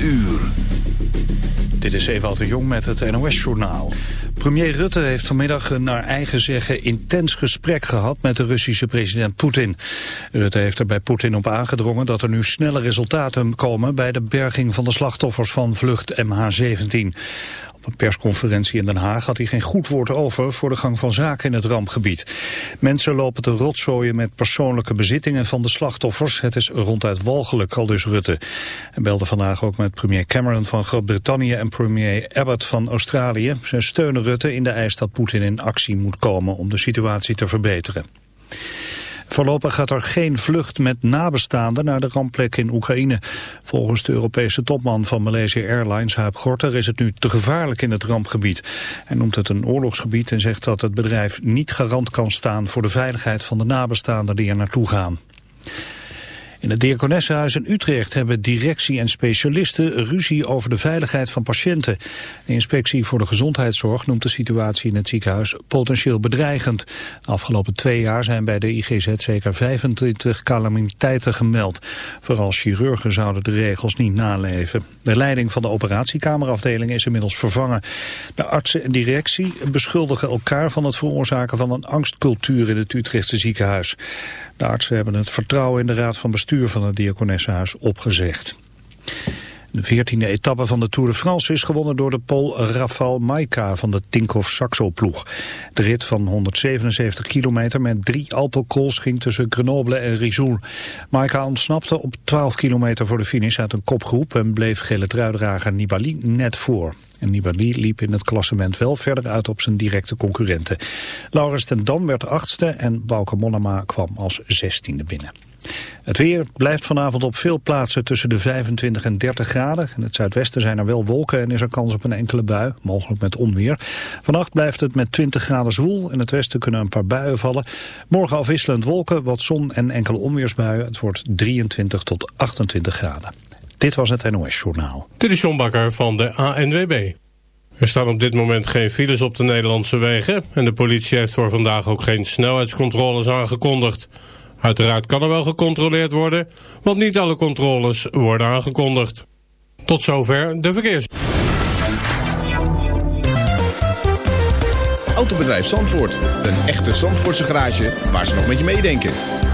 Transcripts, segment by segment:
uur. Dit is Ewout de Jong met het NOS-journaal. Premier Rutte heeft vanmiddag een naar eigen zeggen intens gesprek gehad met de Russische president Poetin. Rutte heeft er bij Poetin op aangedrongen dat er nu snelle resultaten komen bij de berging van de slachtoffers van vlucht MH17. Een persconferentie in Den Haag had hij geen goed woord over voor de gang van zaken in het rampgebied. Mensen lopen te rotzooien met persoonlijke bezittingen van de slachtoffers. Het is ronduit walgelijk, al dus Rutte. Hij belde vandaag ook met premier Cameron van Groot-Brittannië en premier Abbott van Australië. Ze steunen Rutte in de eis dat Poetin in actie moet komen om de situatie te verbeteren. Voorlopig gaat er geen vlucht met nabestaanden naar de rampplek in Oekraïne. Volgens de Europese topman van Malaysia Airlines, Huip Gorter, is het nu te gevaarlijk in het rampgebied. Hij noemt het een oorlogsgebied en zegt dat het bedrijf niet garant kan staan voor de veiligheid van de nabestaanden die er naartoe gaan. In het Diakonessenhuis in Utrecht hebben directie en specialisten ruzie over de veiligheid van patiënten. De inspectie voor de gezondheidszorg noemt de situatie in het ziekenhuis potentieel bedreigend. De afgelopen twee jaar zijn bij de IGZ zeker 25 calamiteiten gemeld. Vooral chirurgen zouden de regels niet naleven. De leiding van de operatiekamerafdeling is inmiddels vervangen. De artsen en directie beschuldigen elkaar van het veroorzaken van een angstcultuur in het Utrechtse ziekenhuis. De artsen hebben het vertrouwen in de raad van bestuur van het Diakonessenhuis opgezegd. De veertiende etappe van de Tour de France is gewonnen door de Pool Rafał Majka van de Tinkoff Saxo ploeg. De rit van 177 kilometer met drie Alpecrols ging tussen Grenoble en Rizoul. Majka ontsnapte op 12 kilometer voor de finish uit een kopgroep en bleef gele truidrager Nibali net voor. En Nibali liep in het klassement wel verder uit op zijn directe concurrenten. Laurens ten Dam werd achtste en Bauke Mollema kwam als zestiende binnen. Het weer blijft vanavond op veel plaatsen tussen de 25 en 30 graden. In het zuidwesten zijn er wel wolken en is er kans op een enkele bui, mogelijk met onweer. Vannacht blijft het met 20 graden zwoel. In het westen kunnen een paar buien vallen. Morgen afwisselend wolken, wat zon en enkele onweersbuien. Het wordt 23 tot 28 graden. Dit was het NOS Journaal. Dit is John Bakker van de ANWB. Er staan op dit moment geen files op de Nederlandse wegen... en de politie heeft voor vandaag ook geen snelheidscontroles aangekondigd. Uiteraard kan er wel gecontroleerd worden, want niet alle controles worden aangekondigd. Tot zover de verkeers. Autobedrijf Zandvoort. Een echte Zandvoortse garage waar ze nog met je meedenken.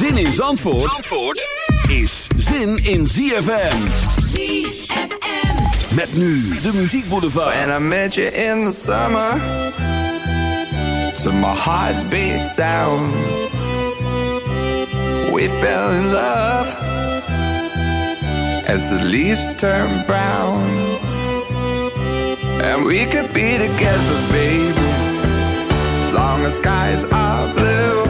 Zin in Zandvoort, Zandvoort? Is zin in ZFM. ZFM. Met nu de muziekboulevard. And I met you in the summer. To my heartbeat sound. We fell in love. As the leaves turn brown. And we could be together, baby. As long as skies are blue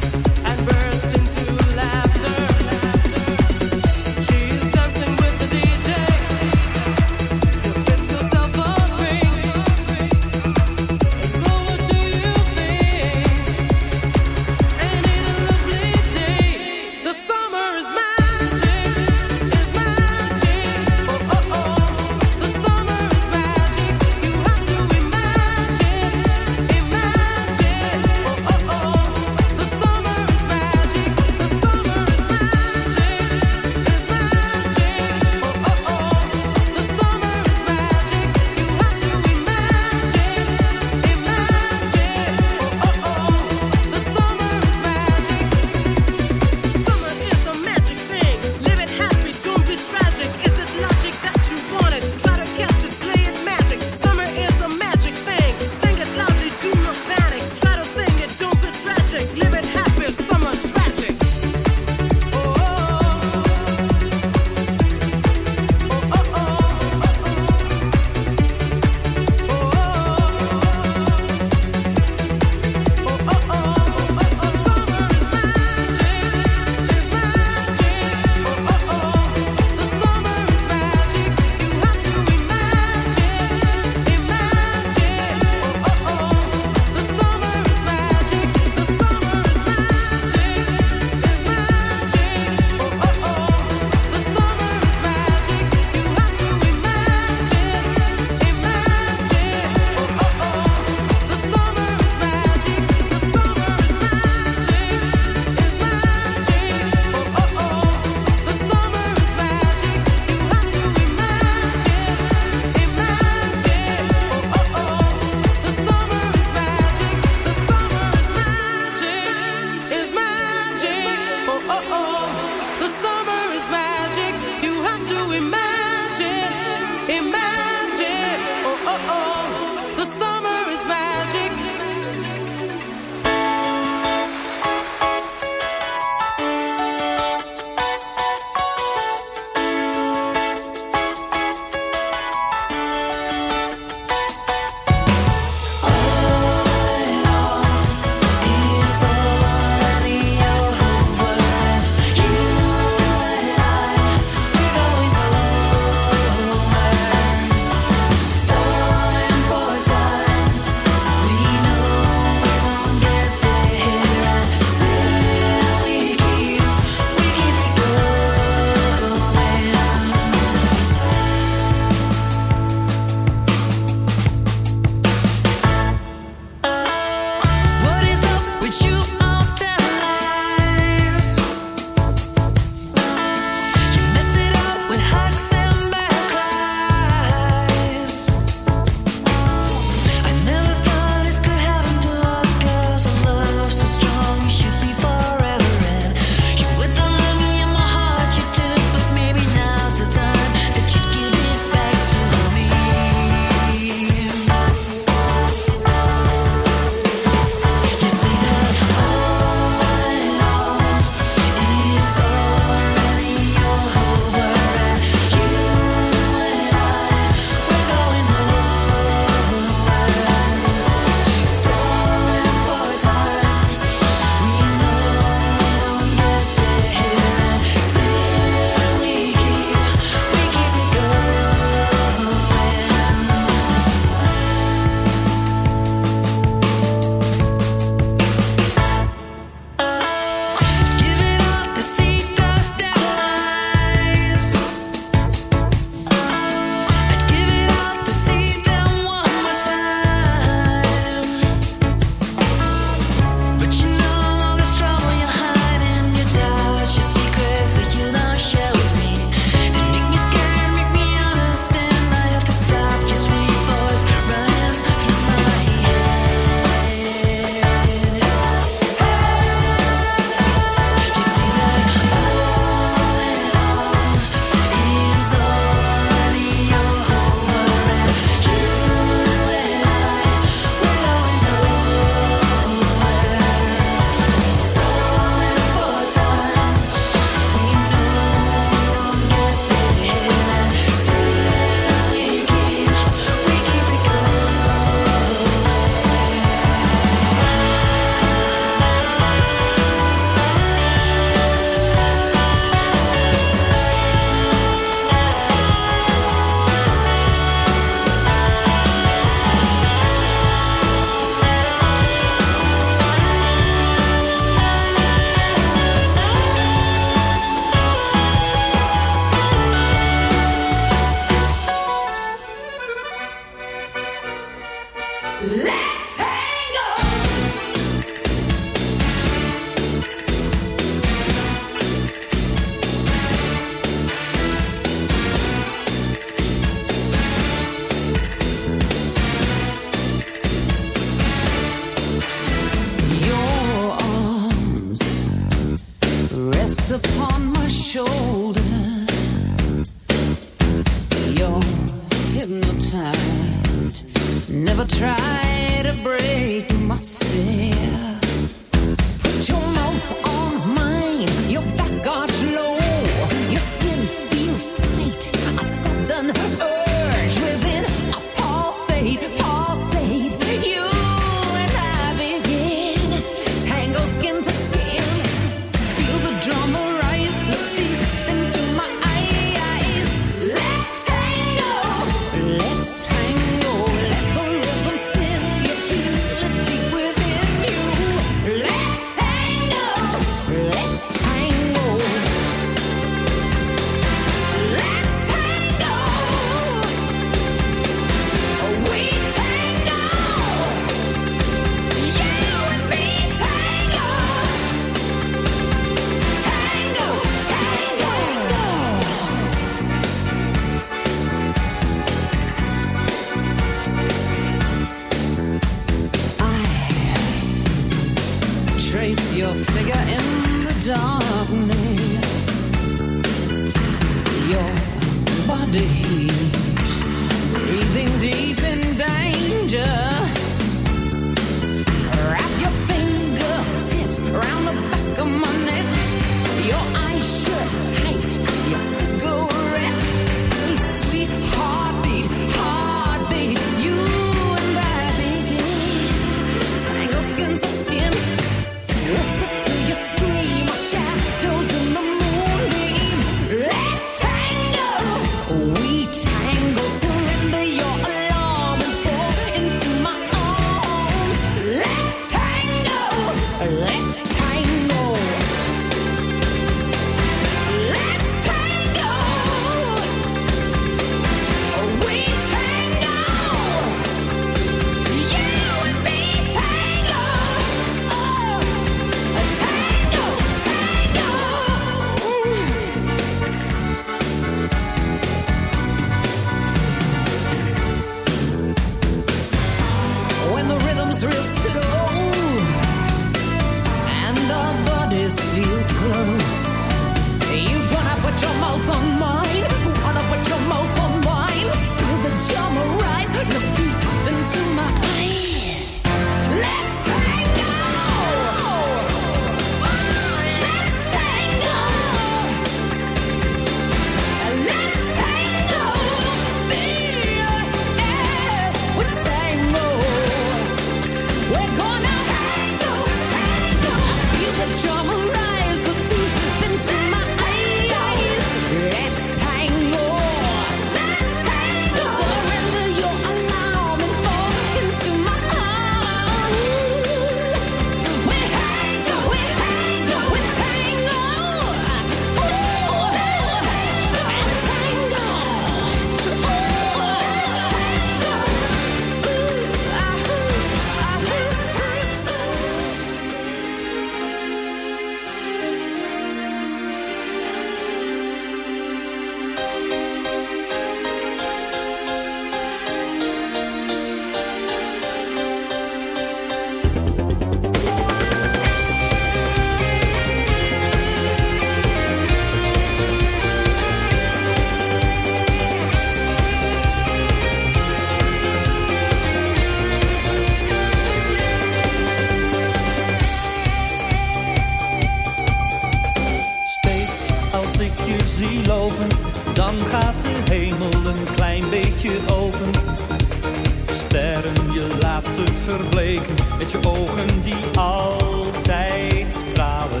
je laat ze verbleken. Met je ogen die altijd stralen.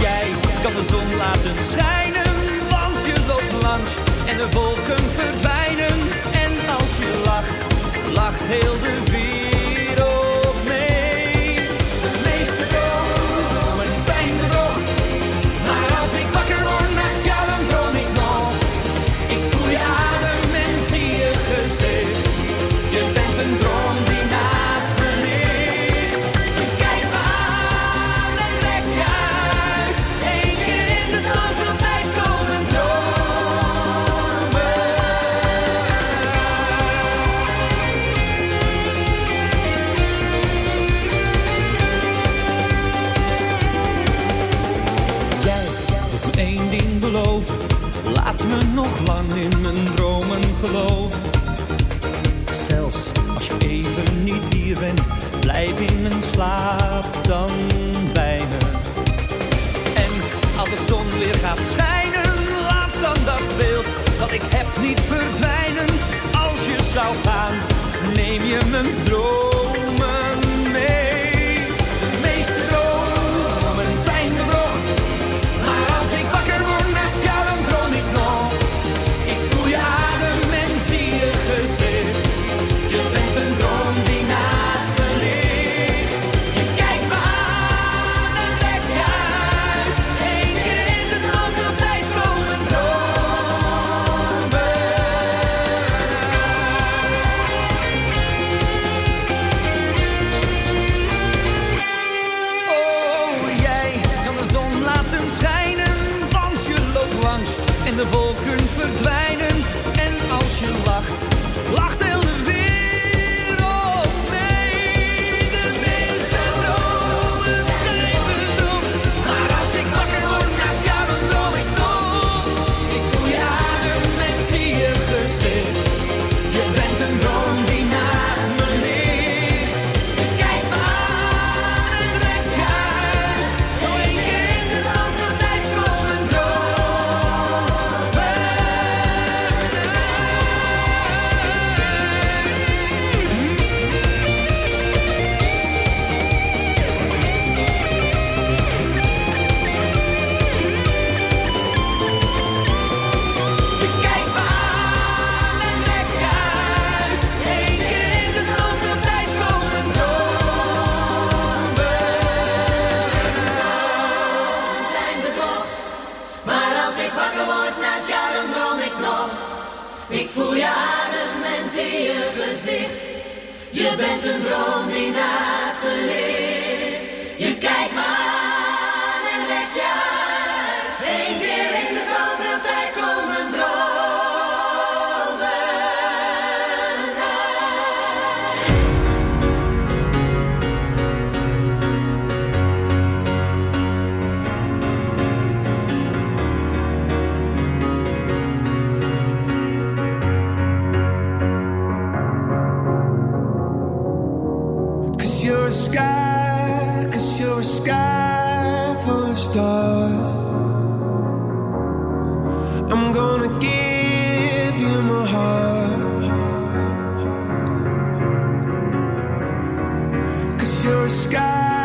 Jij kan de zon laten schijnen. Je sky,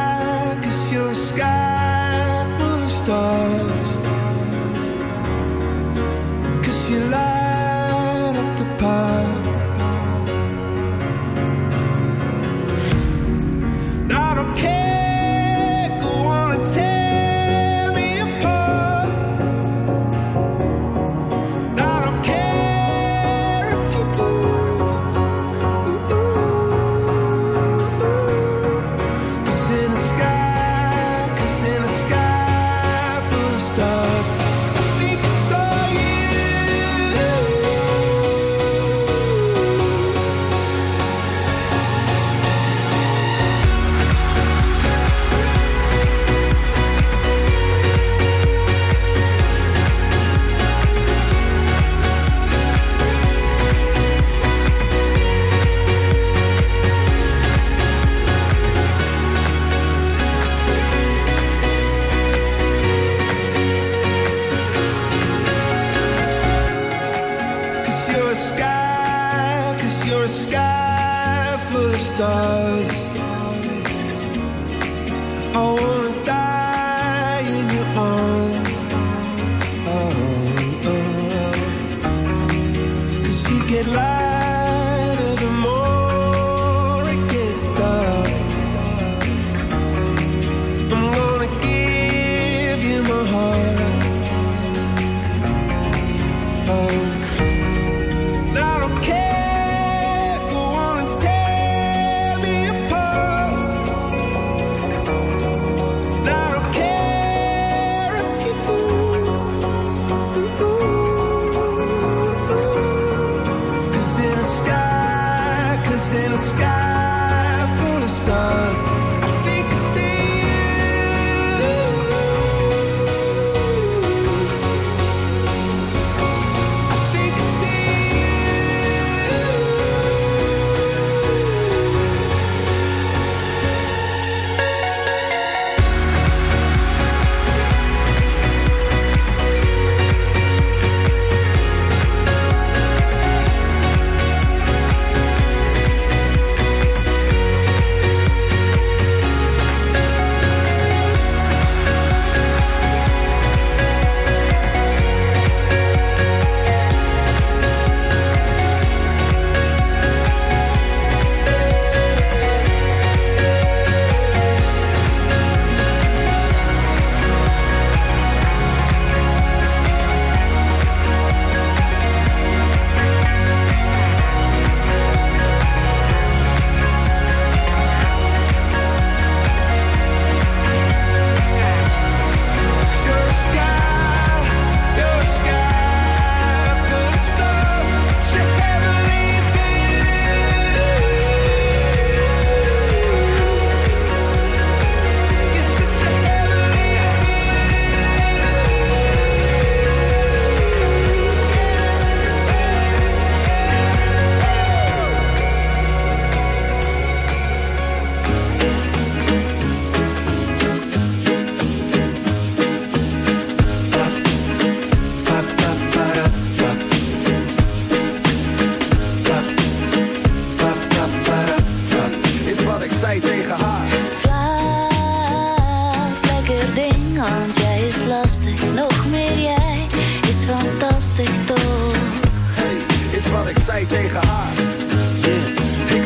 tegen haar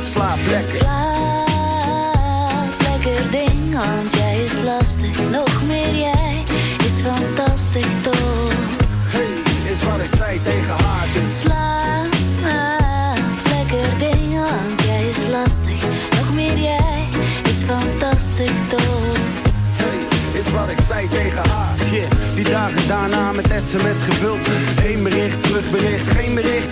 Slaap lekker. Slaap lekker ding, want jij is lastig. Nog meer jij is fantastisch toch. Hey, is wat ik zei tegen haar, dus Slaap lekker ding, want jij is lastig. Nog meer jij is fantastisch toch. Hey, is wat ik zei tegen haar. Die dagen daarna met sms gevuld. Eén bericht, terugbericht, geen bericht.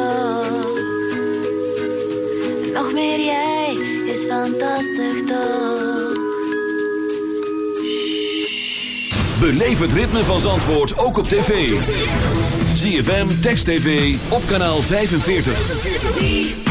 Meer jij is fantastisch toch. Beleef het ritme van Zandvoort ook op tv. ZFM, Text TV, op kanaal 45.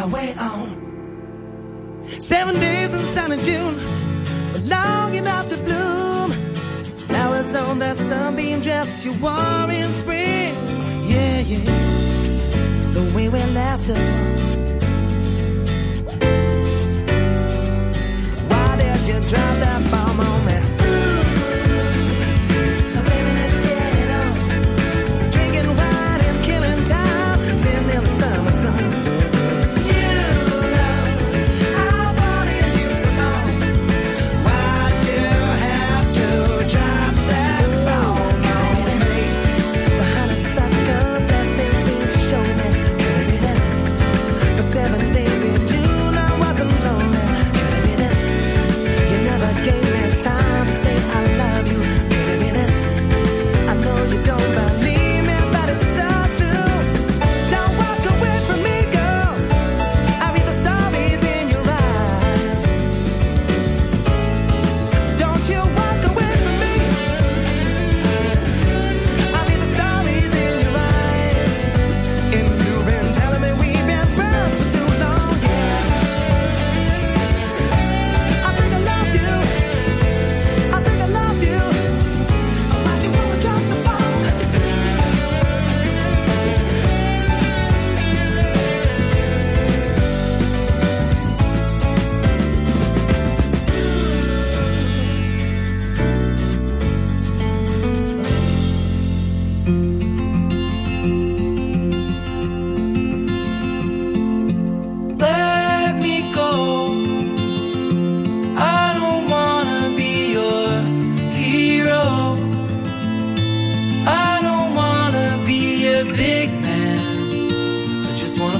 our on. Seven days in sunny June, long enough to bloom. Flowers on that sunbeam dress you wore in spring. Yeah, yeah. The way we left as one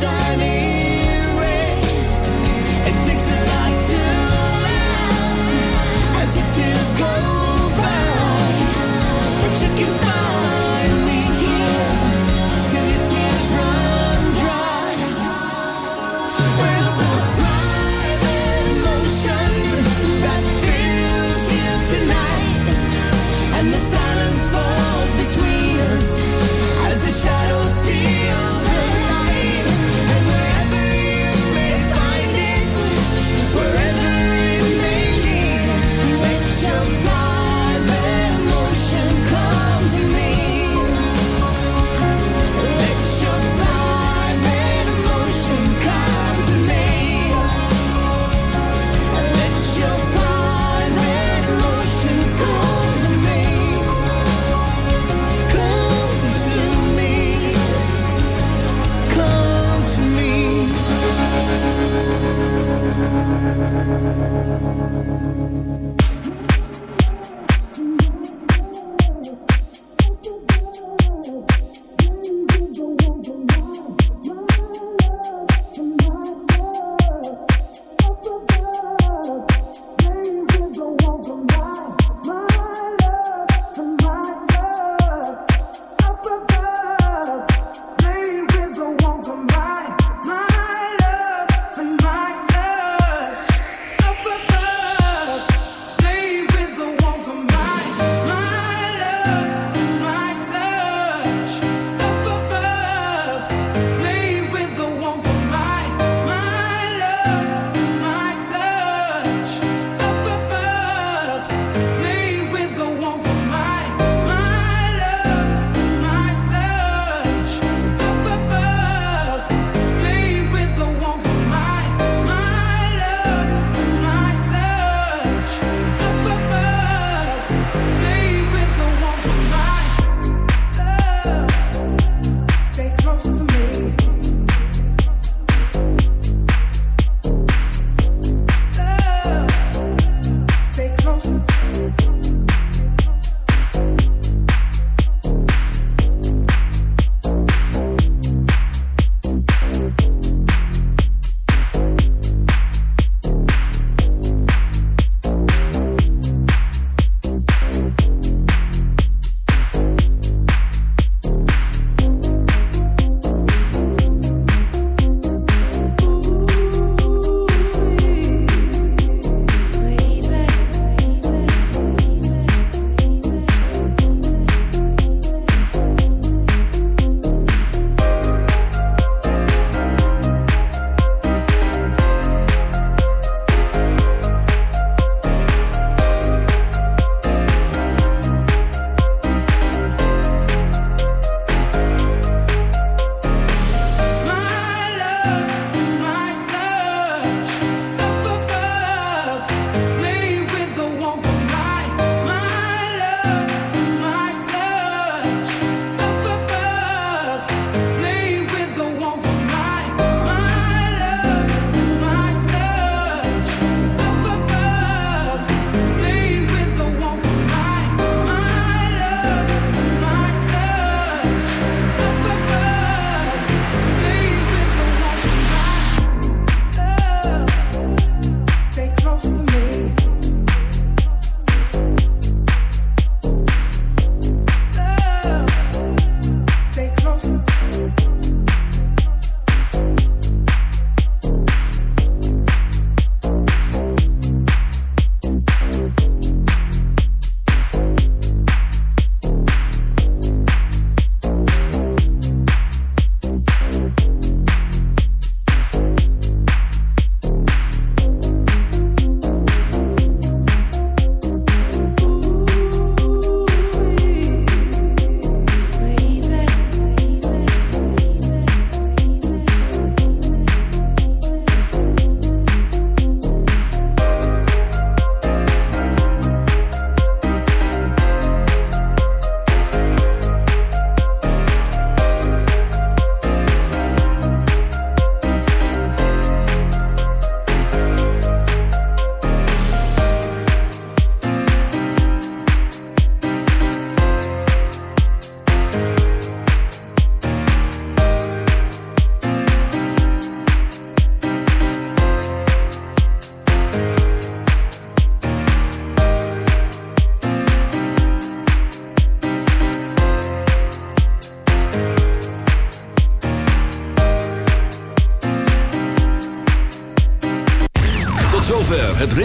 shining